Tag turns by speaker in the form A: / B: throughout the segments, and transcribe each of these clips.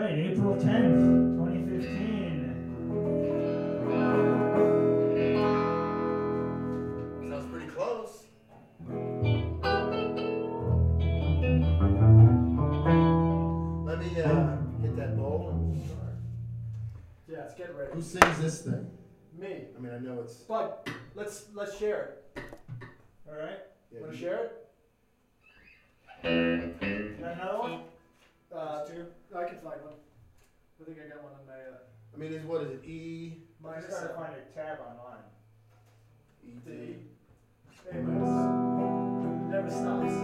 A: right, April 10th, 2015.
B: Sounds pretty close. Let me uh, hit that bowl and start.
C: Yeah, let's get ready.
B: Who sings this thing?
C: Me.
B: I mean, I know it's.
C: But let's let's share it.
A: All right.
B: Yeah,
C: Want to share it?
A: Got another one?
C: Uh,
A: two.
C: I can find one. I think I got one on my uh,
B: I mean, is what is it? E.
A: I
C: minus
A: just gotta
C: seven.
A: find a tab online.
B: E
C: D.
B: D.
C: A minus. Never stops.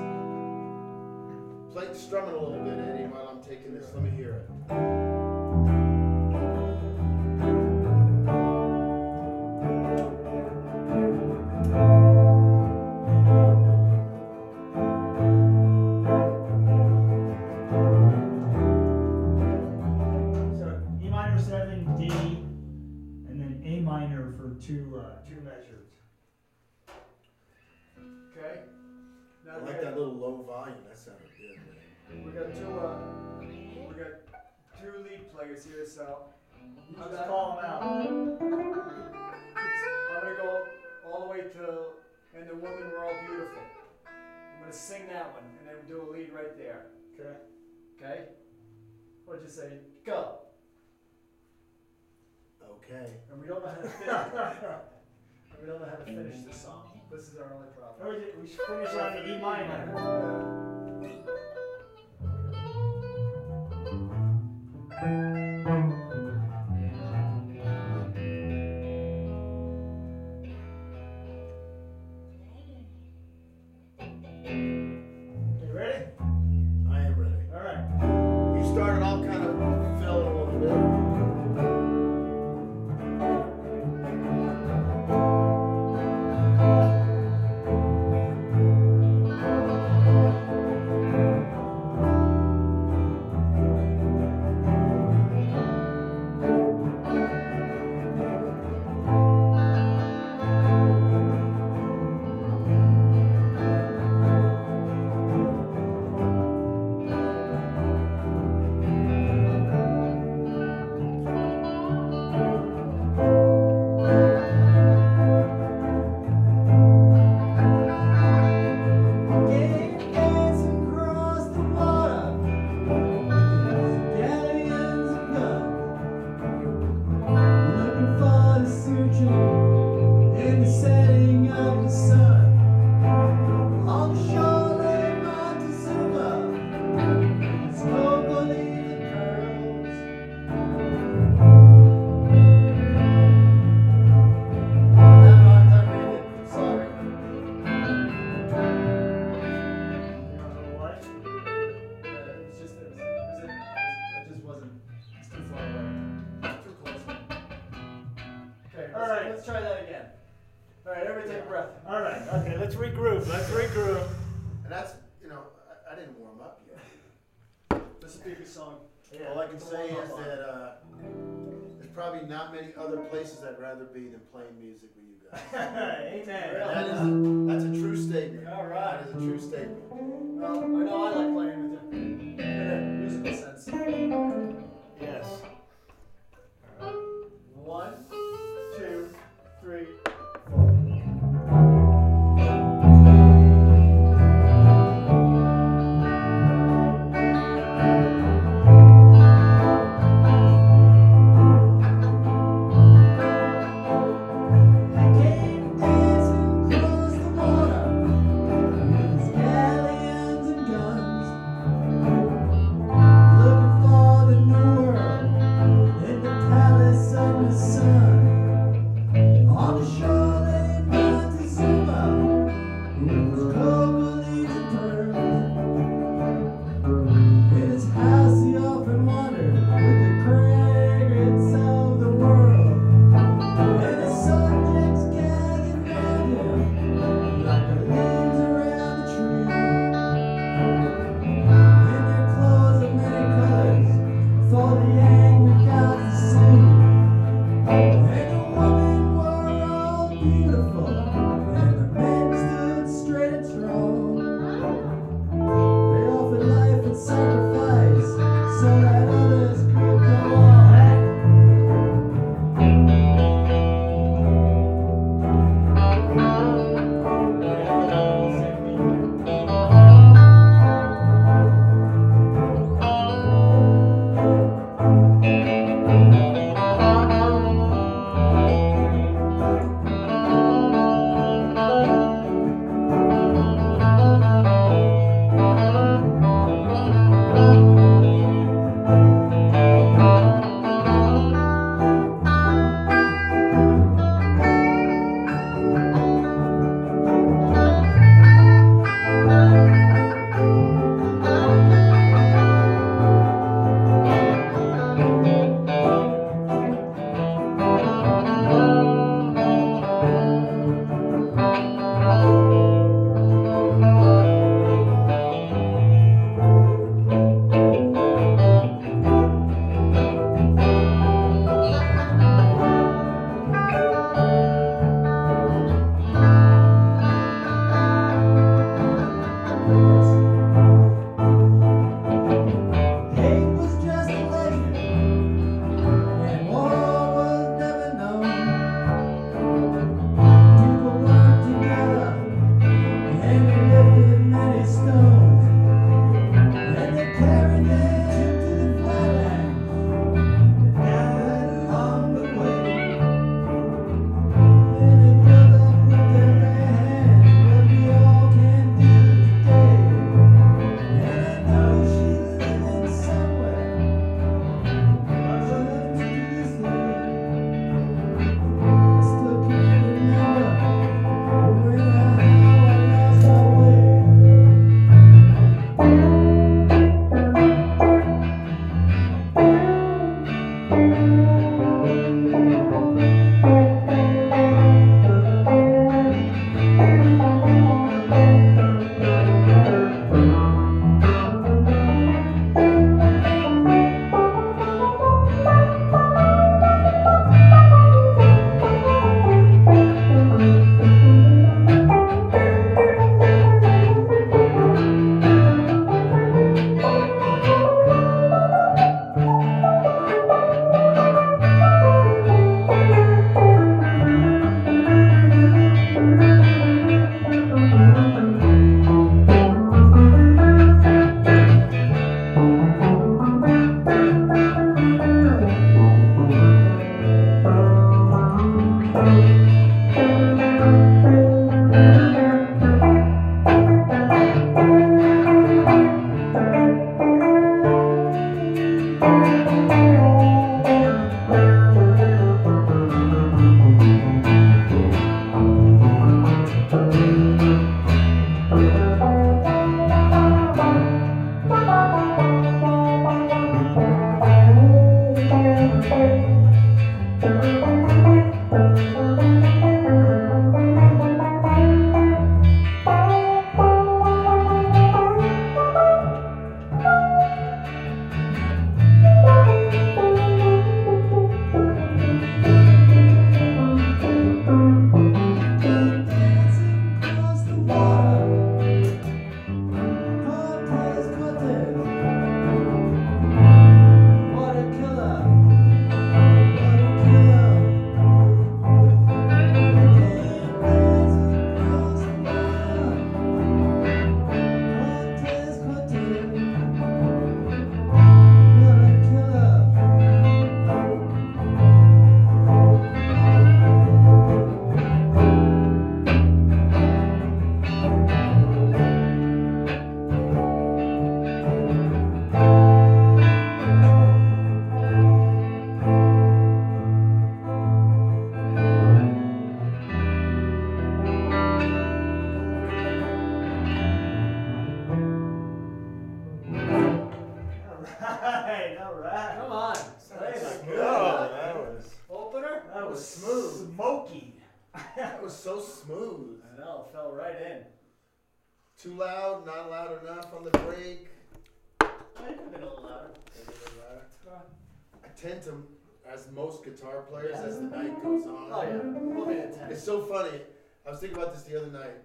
B: Play strum it a little bit, Eddie, while I'm taking this. Let me hear it.
A: "And
C: the Women Were All Beautiful." I'm gonna sing that one, and then do a lead right there.
A: Okay.
C: Okay. What'd you say? Go.
B: Okay.
C: And we don't know how to finish. and we don't know how to finish this song. This is our only problem.
A: Or we- we should finish on the E minor.
B: Virgin in the
D: setting of the sun. On the shore
C: I
B: can say is that uh, there's probably not many other places I'd rather be than playing music with you guys.
A: Amen.
B: That is a, that's a true statement.
C: All right.
B: That is a true statement.
C: Well, I know I like playing with you. In a musical sense.
A: Yes.
C: One, two, three.
B: It's so funny. I was thinking about this the other night.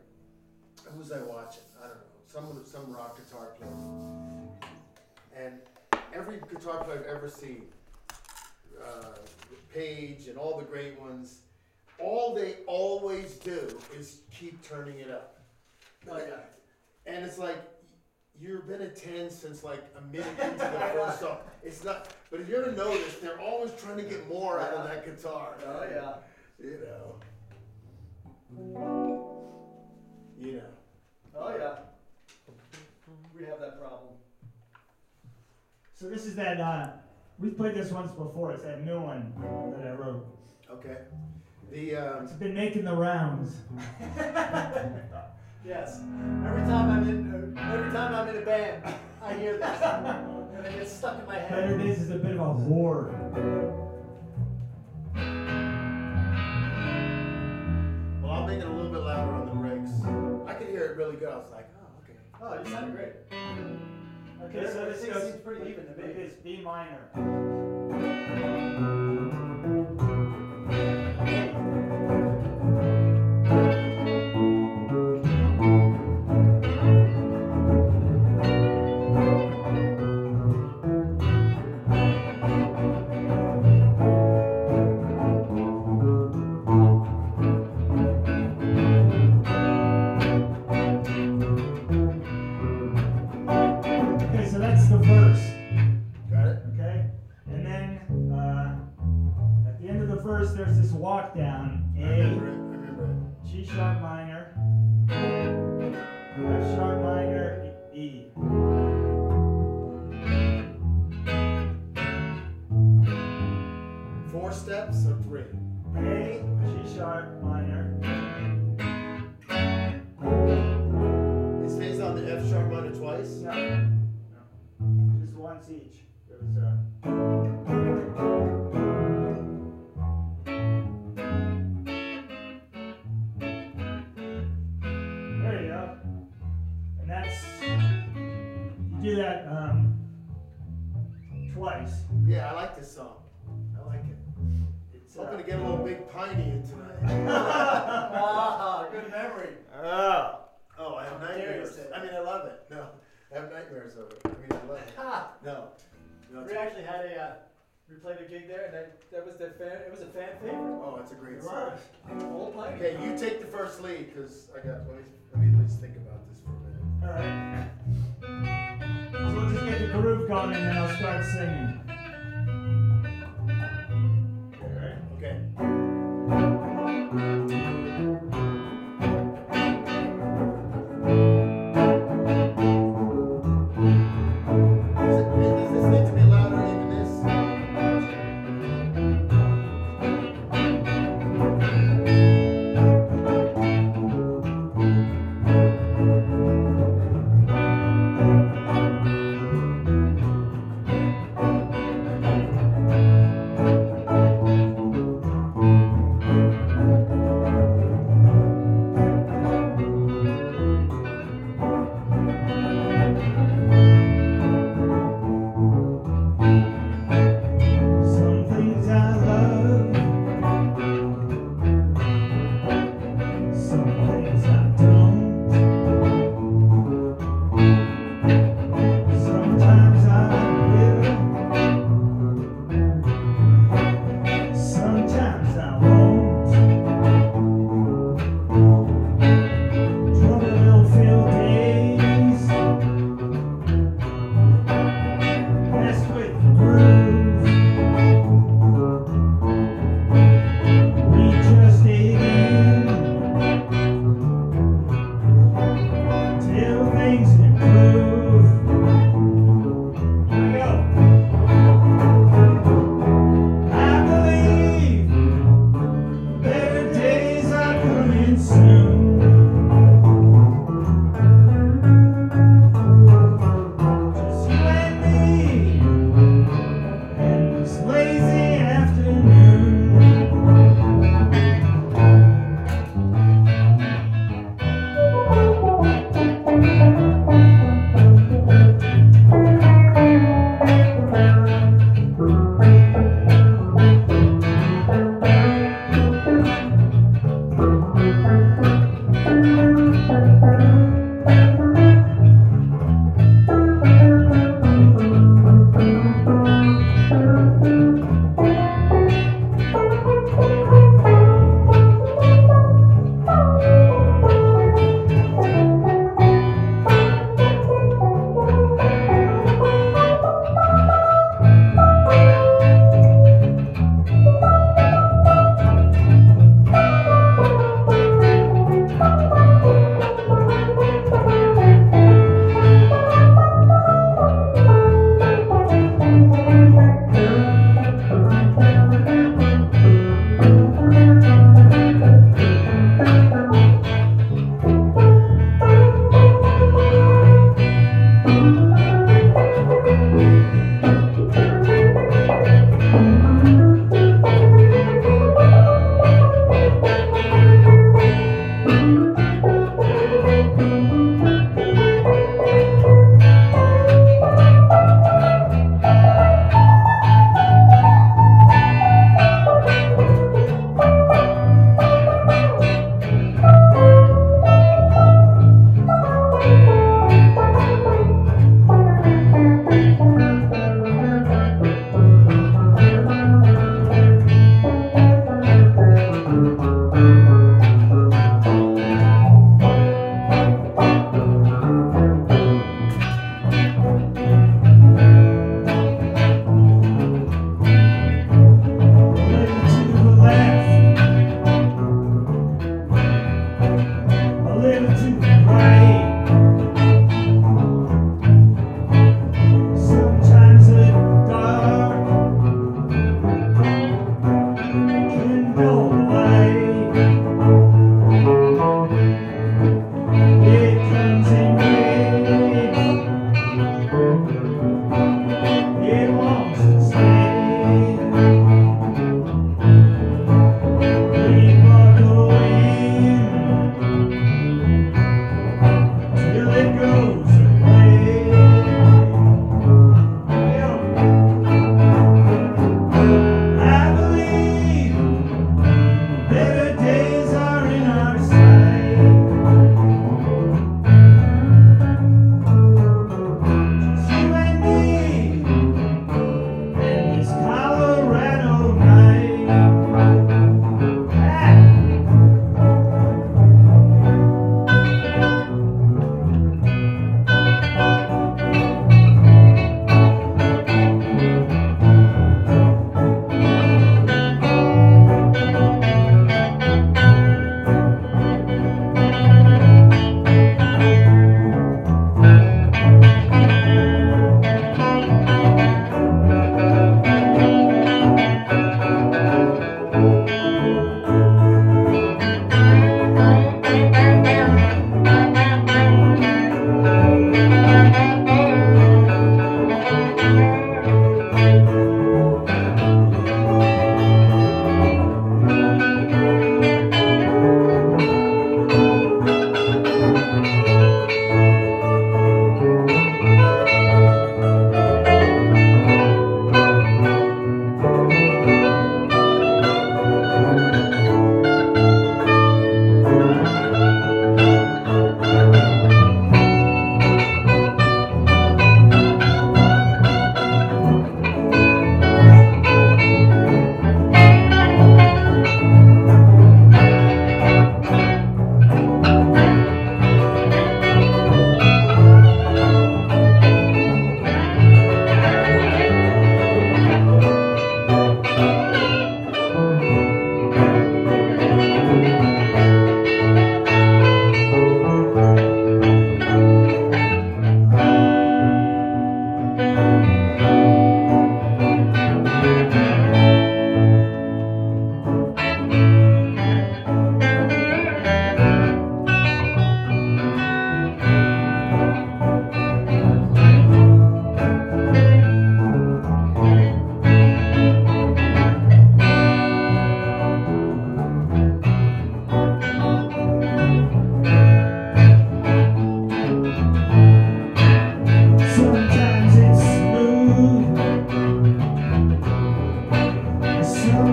B: Who was I watching? I don't know. Someone, some rock guitar player. And every guitar player I've ever seen, uh, Page and all the great ones, all they always do is keep turning it up.
C: Oh, yeah.
B: And it's like you've been a ten since like a minute into the first song. It's not, but if you ever notice, they're always trying to get more out of that guitar.
C: Oh, yeah.
B: You know. Know.
C: Oh, yeah. We have that problem.
A: So this is that, uh, we've played this once before, it's that new one that I wrote.
B: Okay. The um,
A: It's been making the rounds.
C: Yes. Every time I'm in, uh, every time I'm in a band, I hear this, and it gets stuck in my head. Better.
A: Days is a bit of a whore.
B: Well, I'll make it a little bit louder on the breaks. I could hear it really good. I was like, oh, okay.
C: Oh, you sounded great.
A: Okay, so this
C: Everything
A: goes
C: seems pretty even to
A: like
C: me.
A: this B minor.
C: We played a gig there, and that, that was the fan, it was a fan favorite.
B: Oh, that's a great
A: it
B: song.
A: was.
C: Old Pine.
B: Okay, you take the first lead because I got. Let me let me at least think about this for a minute.
A: All right. So we'll just get the groove going and then I'll start singing.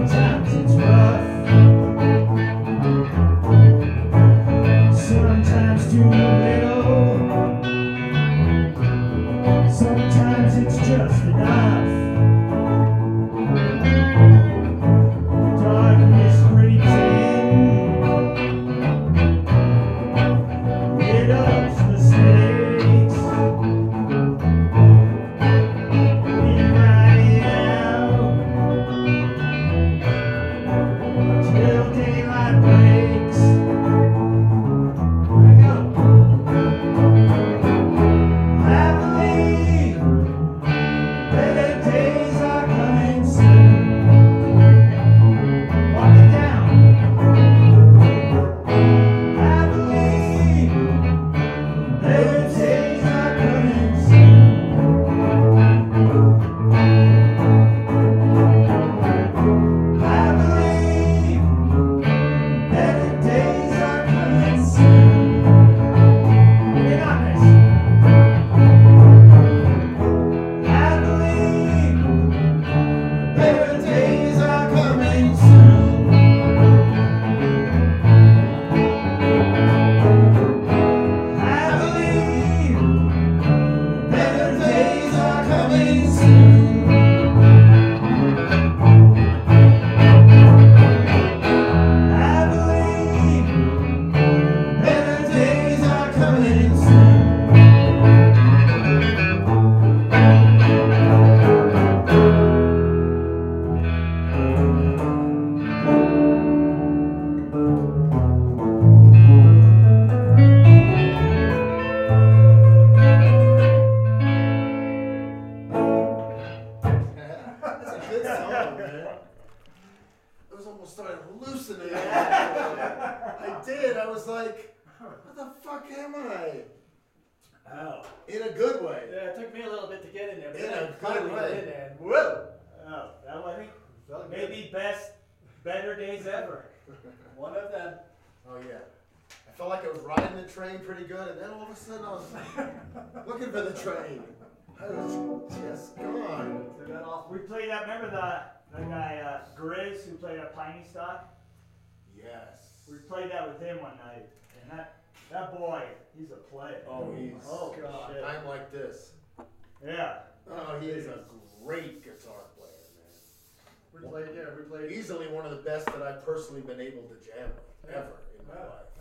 B: times it's right.
A: Oh.
B: In a good way.
C: Yeah, it took me a little bit to get in there, but
B: In
C: then
B: a
C: I finally
B: good
C: got
B: way.
C: in there. And whoa!
A: Oh, that one, I think
C: good.
A: maybe best, better days ever.
C: One of them.
B: Oh yeah. I felt like I was riding the train pretty good, and then all of a sudden I was looking for the train. I was just gone.
C: That off.
A: We played that. Remember the the guy uh, Grizz who played at Piney Stock?
B: Yes.
A: We played that with him one night, and that that boy, he's a player.
B: Oh, he's.
A: Oh
C: God.
A: shit.
B: I'm like this.
A: Yeah.
B: Oh, he is a great guitar player, man.
C: We played, yeah, we played.
B: Easily one of the best that I've personally been able to jam with ever in my
C: Yeah.
B: life.